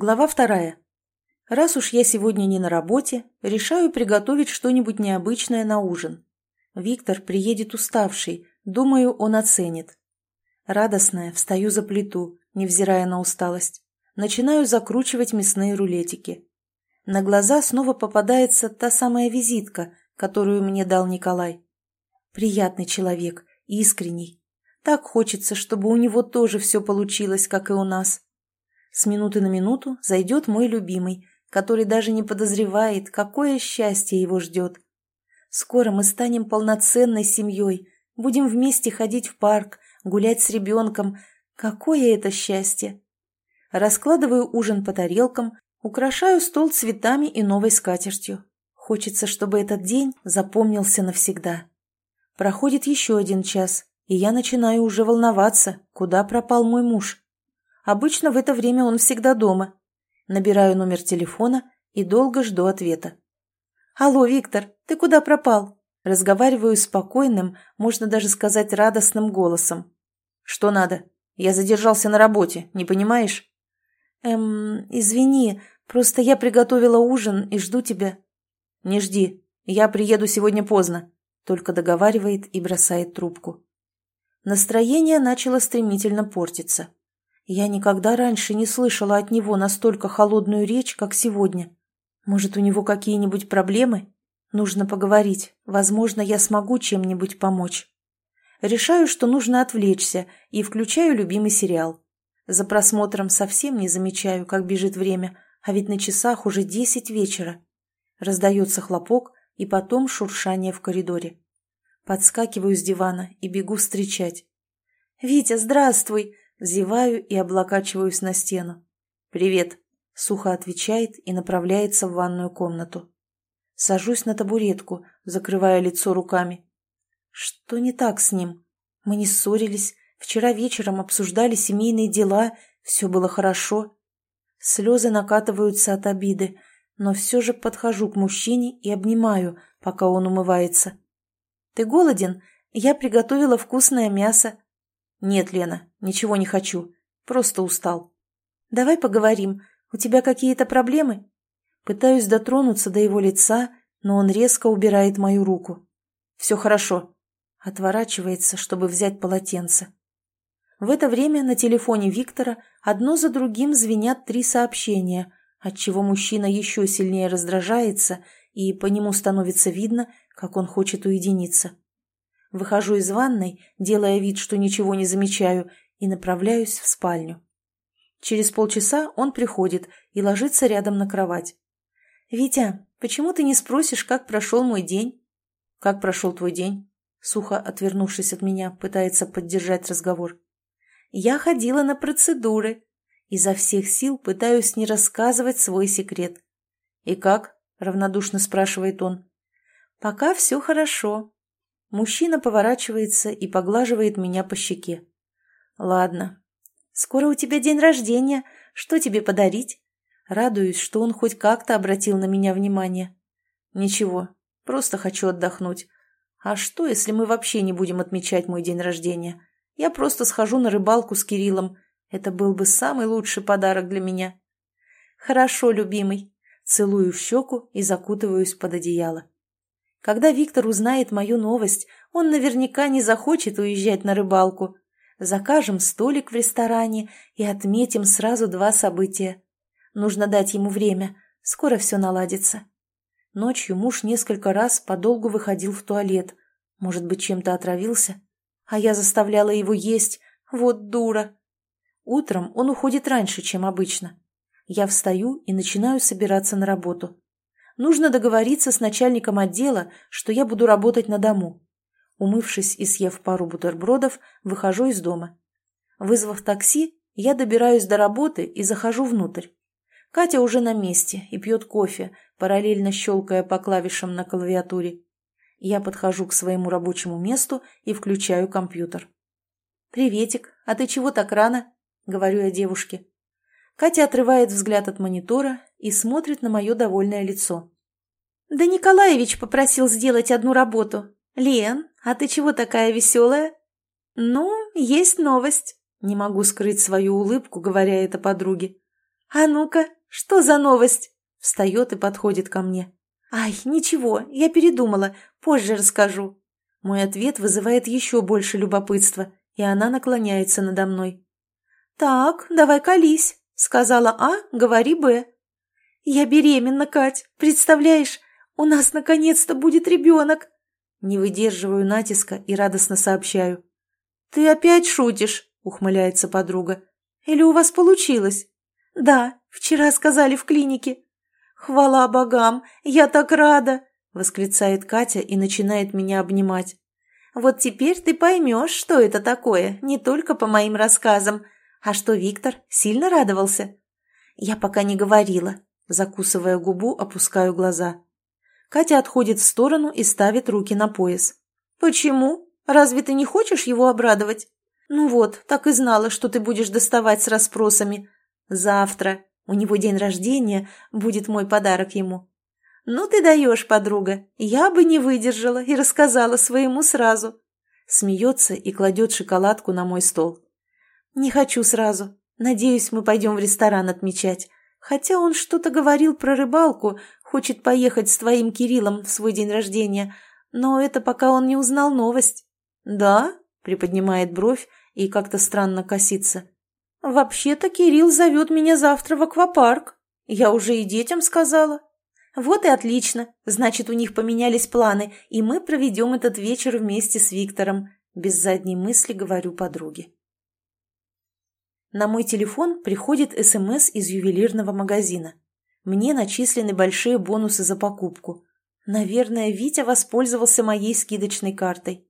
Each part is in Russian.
Глава вторая. Раз уж я сегодня не на работе, решаю приготовить что-нибудь необычное на ужин. Виктор приедет уставший, думаю, он оценит. Радостная, встаю за плиту, невзирая на усталость. Начинаю закручивать мясные рулетики. На глаза снова попадается та самая визитка, которую мне дал Николай. Приятный человек, искренний. Так хочется, чтобы у него тоже все получилось, как и у нас. С минуты на минуту зайдет мой любимый, который даже не подозревает, какое счастье его ждет. Скоро мы станем полноценной семьей, будем вместе ходить в парк, гулять с ребенком. Какое это счастье! Раскладываю ужин по тарелкам, украшаю стол цветами и новой скатертью. Хочется, чтобы этот день запомнился навсегда. Проходит еще один час, и я начинаю уже волноваться, куда пропал мой муж. Обычно в это время он всегда дома. Набираю номер телефона и долго жду ответа. «Алло, Виктор, ты куда пропал?» Разговариваю спокойным, можно даже сказать радостным голосом. «Что надо? Я задержался на работе, не понимаешь?» «Эм, извини, просто я приготовила ужин и жду тебя». «Не жди, я приеду сегодня поздно», только договаривает и бросает трубку. Настроение начало стремительно портиться. Я никогда раньше не слышала от него настолько холодную речь, как сегодня. Может, у него какие-нибудь проблемы? Нужно поговорить. Возможно, я смогу чем-нибудь помочь. Решаю, что нужно отвлечься, и включаю любимый сериал. За просмотром совсем не замечаю, как бежит время, а ведь на часах уже десять вечера. Раздается хлопок и потом шуршание в коридоре. Подскакиваю с дивана и бегу встречать. «Витя, здравствуй!» Зеваю и облокачиваюсь на стену. «Привет», — сухо отвечает и направляется в ванную комнату. Сажусь на табуретку, закрывая лицо руками. Что не так с ним? Мы не ссорились, вчера вечером обсуждали семейные дела, все было хорошо. Слезы накатываются от обиды, но все же подхожу к мужчине и обнимаю, пока он умывается. «Ты голоден? Я приготовила вкусное мясо. «Нет, Лена, ничего не хочу. Просто устал». «Давай поговорим. У тебя какие-то проблемы?» Пытаюсь дотронуться до его лица, но он резко убирает мою руку. «Все хорошо». Отворачивается, чтобы взять полотенце. В это время на телефоне Виктора одно за другим звенят три сообщения, отчего мужчина еще сильнее раздражается, и по нему становится видно, как он хочет уединиться. Выхожу из ванной, делая вид, что ничего не замечаю, и направляюсь в спальню. Через полчаса он приходит и ложится рядом на кровать. «Витя, почему ты не спросишь, как прошел мой день?» «Как прошел твой день?» Сухо отвернувшись от меня, пытается поддержать разговор. «Я ходила на процедуры. Изо всех сил пытаюсь не рассказывать свой секрет». «И как?» — равнодушно спрашивает он. «Пока все хорошо. Мужчина поворачивается и поглаживает меня по щеке. «Ладно. Скоро у тебя день рождения. Что тебе подарить?» Радуюсь, что он хоть как-то обратил на меня внимание. «Ничего, просто хочу отдохнуть. А что, если мы вообще не будем отмечать мой день рождения? Я просто схожу на рыбалку с Кириллом. Это был бы самый лучший подарок для меня». «Хорошо, любимый». Целую в щеку и закутываюсь под одеяло. Когда Виктор узнает мою новость, он наверняка не захочет уезжать на рыбалку. Закажем столик в ресторане и отметим сразу два события. Нужно дать ему время, скоро все наладится. Ночью муж несколько раз подолгу выходил в туалет. Может быть, чем-то отравился? А я заставляла его есть. Вот дура. Утром он уходит раньше, чем обычно. Я встаю и начинаю собираться на работу. Нужно договориться с начальником отдела, что я буду работать на дому. Умывшись и съев пару бутербродов, выхожу из дома. Вызвав такси, я добираюсь до работы и захожу внутрь. Катя уже на месте и пьет кофе, параллельно щелкая по клавишам на клавиатуре. Я подхожу к своему рабочему месту и включаю компьютер. «Приветик, а ты чего так рано?» — говорю я девушке. Катя отрывает взгляд от монитора и смотрит на мое довольное лицо. «Да Николаевич попросил сделать одну работу. Лен, а ты чего такая веселая?» «Ну, есть новость». Не могу скрыть свою улыбку, говоря это подруге. «А ну-ка, что за новость?» Встает и подходит ко мне. «Ай, ничего, я передумала, позже расскажу». Мой ответ вызывает еще больше любопытства, и она наклоняется надо мной. «Так, давай колись», — сказала А, говори Б. «Я беременна, Кать, представляешь? У нас наконец-то будет ребенок!» Не выдерживаю натиска и радостно сообщаю. «Ты опять шутишь?» — ухмыляется подруга. «Или у вас получилось?» «Да, вчера сказали в клинике». «Хвала богам! Я так рада!» — восклицает Катя и начинает меня обнимать. «Вот теперь ты поймешь, что это такое, не только по моим рассказам. А что Виктор сильно радовался?» «Я пока не говорила». Закусывая губу, опускаю глаза. Катя отходит в сторону и ставит руки на пояс. «Почему? Разве ты не хочешь его обрадовать?» «Ну вот, так и знала, что ты будешь доставать с расспросами. Завтра. У него день рождения, будет мой подарок ему». «Ну ты даешь, подруга. Я бы не выдержала и рассказала своему сразу». Смеется и кладет шоколадку на мой стол. «Не хочу сразу. Надеюсь, мы пойдем в ресторан отмечать. Хотя он что-то говорил про рыбалку, хочет поехать с твоим Кириллом в свой день рождения, но это пока он не узнал новость». «Да?» – приподнимает бровь и как-то странно косится. «Вообще-то Кирилл зовет меня завтра в аквапарк. Я уже и детям сказала». «Вот и отлично. Значит, у них поменялись планы, и мы проведем этот вечер вместе с Виктором», – без задней мысли говорю подруге. На мой телефон приходит СМС из ювелирного магазина. Мне начислены большие бонусы за покупку. Наверное, Витя воспользовался моей скидочной картой.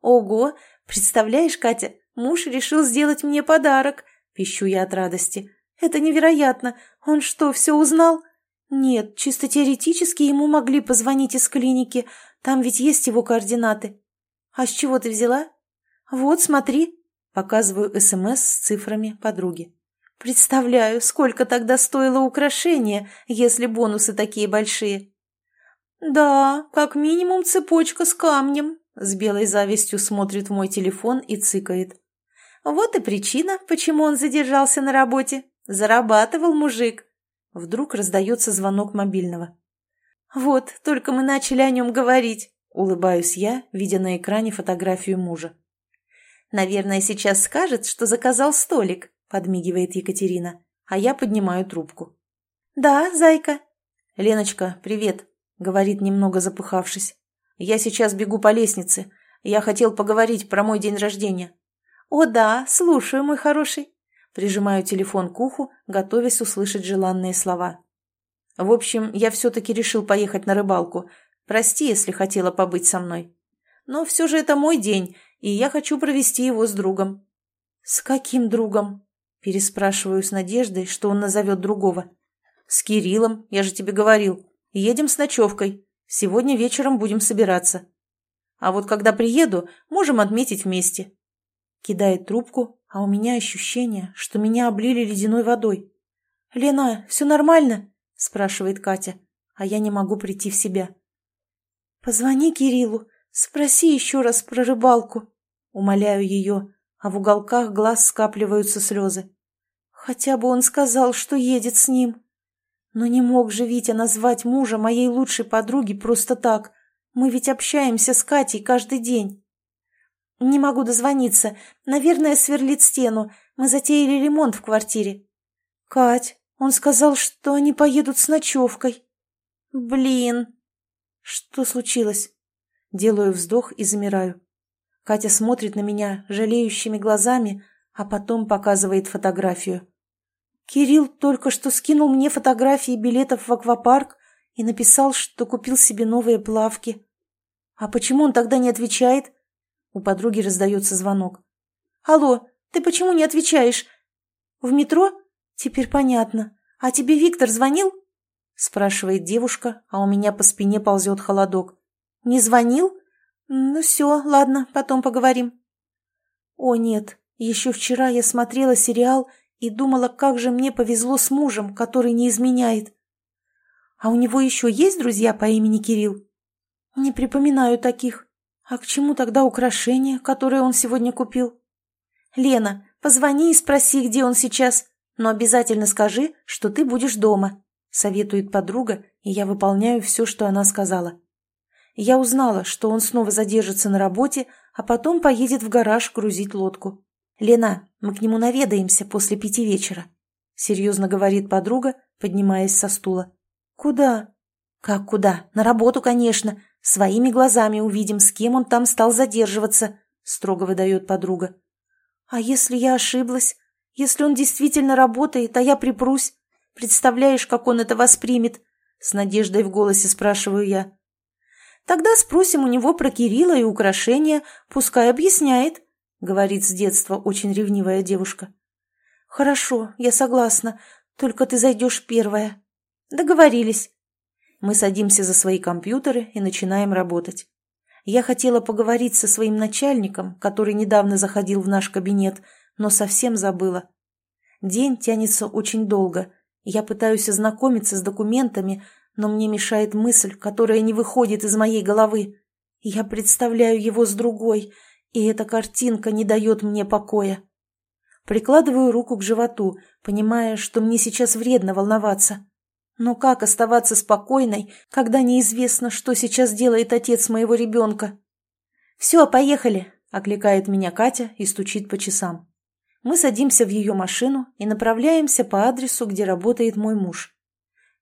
«Ого! Представляешь, Катя, муж решил сделать мне подарок!» – пищу я от радости. «Это невероятно! Он что, все узнал?» «Нет, чисто теоретически ему могли позвонить из клиники. Там ведь есть его координаты». «А с чего ты взяла?» «Вот, смотри», Показываю СМС с цифрами подруги. Представляю, сколько тогда стоило украшение, если бонусы такие большие. Да, как минимум цепочка с камнем. С белой завистью смотрит в мой телефон и цыкает. Вот и причина, почему он задержался на работе. Зарабатывал мужик. Вдруг раздается звонок мобильного. Вот, только мы начали о нем говорить. Улыбаюсь я, видя на экране фотографию мужа. Наверное, сейчас скажет, что заказал столик, подмигивает Екатерина, а я поднимаю трубку. Да, зайка. Леночка, привет, говорит немного запыхавшись. Я сейчас бегу по лестнице. Я хотел поговорить про мой день рождения. О да, слушаю, мой хороший. Прижимаю телефон к уху, готовясь услышать желанные слова. В общем, я все-таки решил поехать на рыбалку. Прости, если хотела побыть со мной. Но все же это мой день, и я хочу провести его с другом». «С каким другом?» Переспрашиваю с надеждой, что он назовет другого. «С Кириллом, я же тебе говорил. Едем с ночевкой. Сегодня вечером будем собираться. А вот когда приеду, можем отметить вместе». Кидает трубку, а у меня ощущение, что меня облили ледяной водой. «Лена, все нормально?» – спрашивает Катя, а я не могу прийти в себя. «Позвони Кириллу, спроси еще раз про рыбалку», Умоляю ее, а в уголках глаз скапливаются слезы. Хотя бы он сказал, что едет с ним. Но не мог же Витя назвать мужа моей лучшей подруги просто так. Мы ведь общаемся с Катей каждый день. Не могу дозвониться. Наверное, сверлит стену. Мы затеяли ремонт в квартире. Кать, он сказал, что они поедут с ночевкой. Блин. Что случилось? Делаю вздох и замираю. Катя смотрит на меня жалеющими глазами, а потом показывает фотографию. Кирилл только что скинул мне фотографии билетов в аквапарк и написал, что купил себе новые плавки. А почему он тогда не отвечает? У подруги раздается звонок. «Алло, ты почему не отвечаешь? В метро? Теперь понятно. А тебе Виктор звонил?» Спрашивает девушка, а у меня по спине ползет холодок. «Не звонил? «Ну все, ладно, потом поговорим». «О нет, еще вчера я смотрела сериал и думала, как же мне повезло с мужем, который не изменяет. А у него еще есть друзья по имени Кирилл?» «Не припоминаю таких. А к чему тогда украшения, которые он сегодня купил?» «Лена, позвони и спроси, где он сейчас. но обязательно скажи, что ты будешь дома», — советует подруга, и я выполняю все, что она сказала. Я узнала, что он снова задержится на работе, а потом поедет в гараж грузить лодку. «Лена, мы к нему наведаемся после пяти вечера», — серьезно говорит подруга, поднимаясь со стула. «Куда?» «Как куда? На работу, конечно. Своими глазами увидим, с кем он там стал задерживаться», — строго выдает подруга. «А если я ошиблась? Если он действительно работает, а я припрусь? Представляешь, как он это воспримет?» С надеждой в голосе спрашиваю я. «Тогда спросим у него про Кирилла и украшения, пускай объясняет», — говорит с детства очень ревнивая девушка. «Хорошо, я согласна, только ты зайдешь первая». «Договорились». Мы садимся за свои компьютеры и начинаем работать. Я хотела поговорить со своим начальником, который недавно заходил в наш кабинет, но совсем забыла. День тянется очень долго. Я пытаюсь ознакомиться с документами, но мне мешает мысль, которая не выходит из моей головы. Я представляю его с другой, и эта картинка не дает мне покоя. Прикладываю руку к животу, понимая, что мне сейчас вредно волноваться. Но как оставаться спокойной, когда неизвестно, что сейчас делает отец моего ребенка? «Все, поехали!» – окликает меня Катя и стучит по часам. Мы садимся в ее машину и направляемся по адресу, где работает мой муж.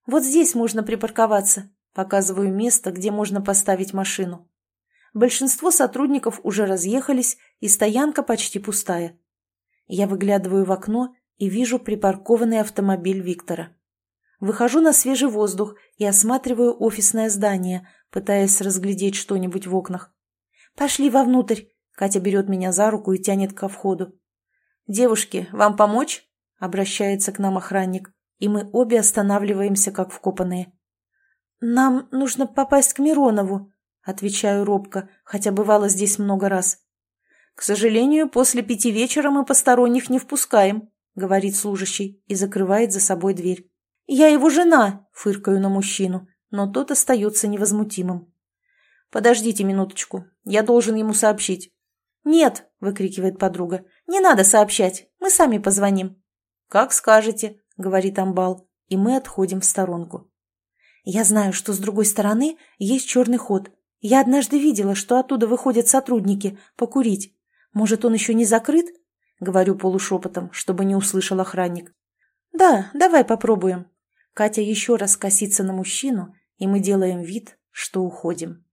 «Вот здесь можно припарковаться», – показываю место, где можно поставить машину. Большинство сотрудников уже разъехались, и стоянка почти пустая. Я выглядываю в окно и вижу припаркованный автомобиль Виктора. Выхожу на свежий воздух и осматриваю офисное здание, пытаясь разглядеть что-нибудь в окнах. «Пошли вовнутрь!» Катя берет меня за руку и тянет ко входу. «Девушки, вам помочь?» — обращается к нам охранник, и мы обе останавливаемся, как вкопанные. «Нам нужно попасть к Миронову», — отвечаю робко, хотя бывало здесь много раз. «К сожалению, после пяти вечера мы посторонних не впускаем», — говорит служащий и закрывает за собой дверь. «Я его жена!» – фыркаю на мужчину, но тот остается невозмутимым. «Подождите минуточку, я должен ему сообщить». «Нет!» – выкрикивает подруга. «Не надо сообщать, мы сами позвоним». «Как скажете», – говорит Амбал, и мы отходим в сторонку. «Я знаю, что с другой стороны есть черный ход. Я однажды видела, что оттуда выходят сотрудники покурить. Может, он еще не закрыт?» — говорю полушепотом, чтобы не услышал охранник. «Да, давай попробуем», Катя еще раз косится на мужчину, и мы делаем вид, что уходим.